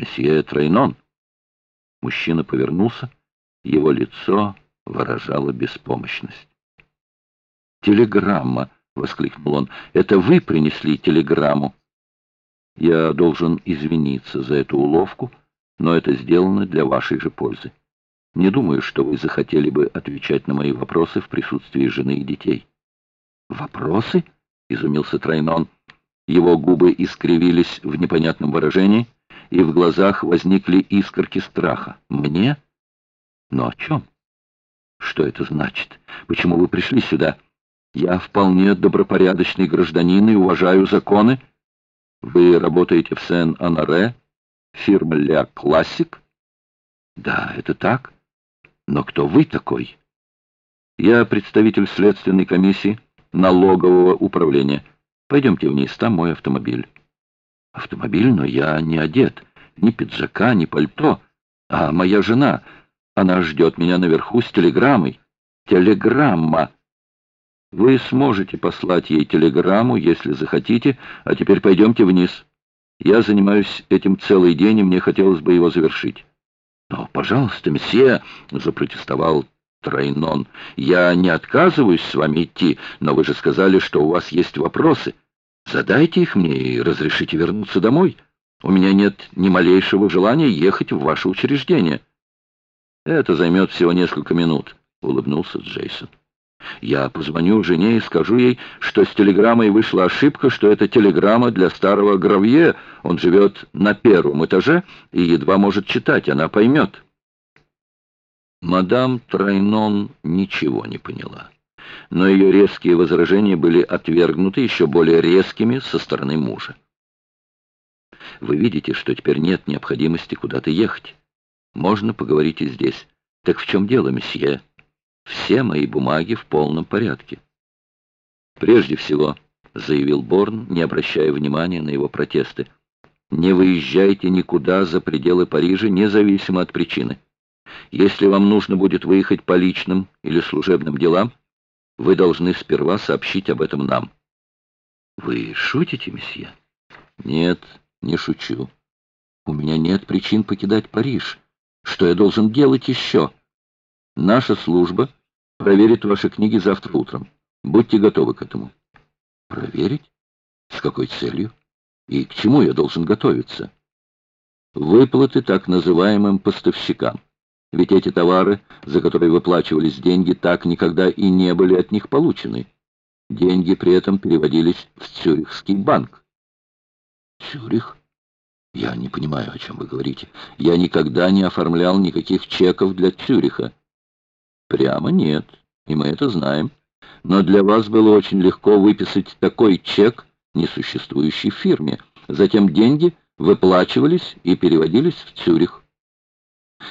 месье Трейнон. Мужчина повернулся, его лицо выражало беспомощность. «Телеграмма!» — воскликнул он. «Это вы принесли телеграмму?» «Я должен извиниться за эту уловку, но это сделано для вашей же пользы. Не думаю, что вы захотели бы отвечать на мои вопросы в присутствии жены и детей». «Вопросы?» — изумился Трайнон. Его губы искривились в непонятном выражении, и в глазах возникли искорки страха. «Мне? Но о чем? Что это значит? Почему вы пришли сюда? Я вполне добропорядочный гражданин и уважаю законы. Вы работаете в Сен-Анаре, фирма «Ля Классик»?» «Да, это так. Но кто вы такой?» «Я представитель следственной комиссии налогового управления». Пойдемте вниз, там мой автомобиль. Автомобиль, но я не одет. Ни пиджака, ни пальто. А моя жена, она ждет меня наверху с телеграммой. Телеграмма. Вы сможете послать ей телеграмму, если захотите, а теперь пойдемте вниз. Я занимаюсь этим целый день, и мне хотелось бы его завершить. «Но, пожалуйста, месье», — запротестовал Трайнон, — «я не отказываюсь с вами идти, но вы же сказали, что у вас есть вопросы. Задайте их мне и разрешите вернуться домой. У меня нет ни малейшего желания ехать в ваше учреждение». «Это займет всего несколько минут», — улыбнулся Джейсон. «Я позвоню жене и скажу ей, что с телеграммой вышла ошибка, что это телеграмма для старого Гравье. Он живет на первом этаже и едва может читать, она поймет». Мадам Трайнон ничего не поняла, но ее резкие возражения были отвергнуты еще более резкими со стороны мужа. «Вы видите, что теперь нет необходимости куда-то ехать. Можно поговорить и здесь. Так в чем дело, месье? Все мои бумаги в полном порядке». «Прежде всего», — заявил Борн, не обращая внимания на его протесты, — «не выезжайте никуда за пределы Парижа, независимо от причины». Если вам нужно будет выехать по личным или служебным делам, вы должны сперва сообщить об этом нам. Вы шутите, месье? Нет, не шучу. У меня нет причин покидать Париж. Что я должен делать еще? Наша служба проверит ваши книги завтра утром. Будьте готовы к этому. Проверить? С какой целью? И к чему я должен готовиться? Выплаты так называемым поставщикам. Ведь эти товары, за которые выплачивались деньги, так никогда и не были от них получены. Деньги при этом переводились в Цюрихский банк. Цюрих? Я не понимаю, о чем вы говорите. Я никогда не оформлял никаких чеков для Цюриха. Прямо нет, и мы это знаем. Но для вас было очень легко выписать такой чек несуществующей фирме. Затем деньги выплачивались и переводились в Цюрих.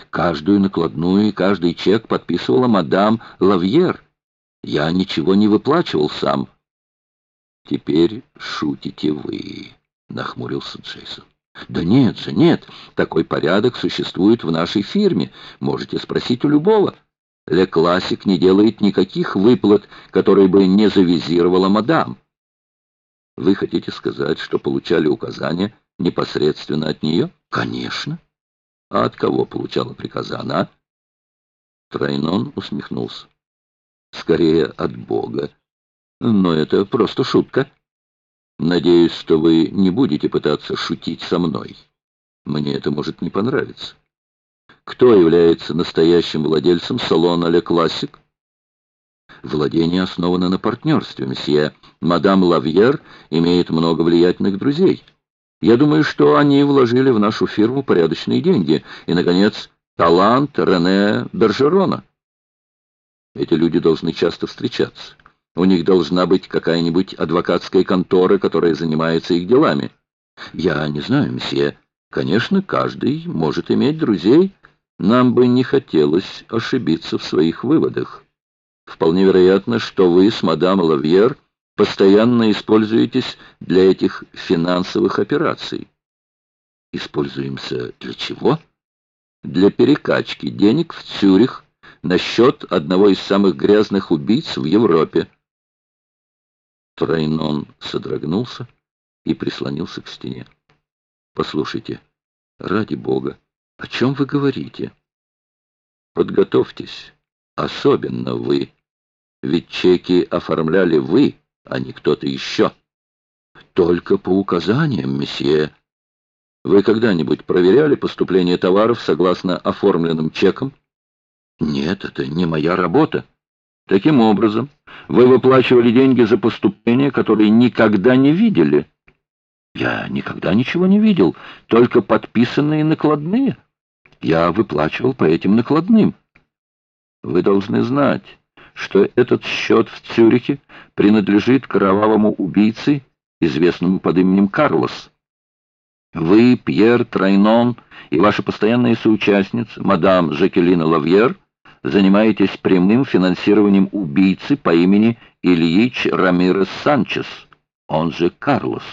Каждую накладную и каждый чек подписывала мадам Лавьер. Я ничего не выплачивал сам. Теперь шутите вы, нахмурился Джейсон. Да нет же, нет. Такой порядок существует в нашей фирме. Можете спросить у любого. Ле Классик не делает никаких выплат, которые бы не завизировала мадам. Вы хотите сказать, что получали указания непосредственно от нее? Конечно. А от кого получала приказы она? Трайнон усмехнулся. Скорее от Бога. Но это просто шутка. Надеюсь, что вы не будете пытаться шутить со мной. Мне это может не понравиться. Кто является настоящим владельцем салона «Ле Классик»? Владение основано на партнерстве, месье. Мадам Лавьер имеет много влиятельных друзей. Я думаю, что они вложили в нашу фирму порядочные деньги. И, наконец, талант Рене Бержерона. Эти люди должны часто встречаться. У них должна быть какая-нибудь адвокатская контора, которая занимается их делами. Я не знаю, месье. Конечно, каждый может иметь друзей. Нам бы не хотелось ошибиться в своих выводах. Вполне вероятно, что вы с мадам Лавьер постоянно используетесь для этих финансовых операций. Используемся для чего? Для перекачки денег в Цюрих на счет одного из самых грязных убийц в Европе. Трайнон содрогнулся и прислонился к стене. «Послушайте, Ради бога, о чем вы говорите? Подготовьтесь, особенно вы. Ведь чеки оформляли вы, а не кто-то еще. Только по указаниям, месье. Вы когда-нибудь проверяли поступление товаров согласно оформленным чекам? Нет, это не моя работа. Таким образом, вы выплачивали деньги за поступления, которые никогда не видели. Я никогда ничего не видел, только подписанные накладные. Я выплачивал по этим накладным. Вы должны знать, что этот счет в Цюрихе принадлежит кровавому убийце, известному под именем Карлос. Вы, Пьер Трайнон и ваша постоянная соучастница, мадам Жакелина Лавьер, занимаетесь прямым финансированием убийцы по имени Ильич Рамирес Санчес, он же Карлос.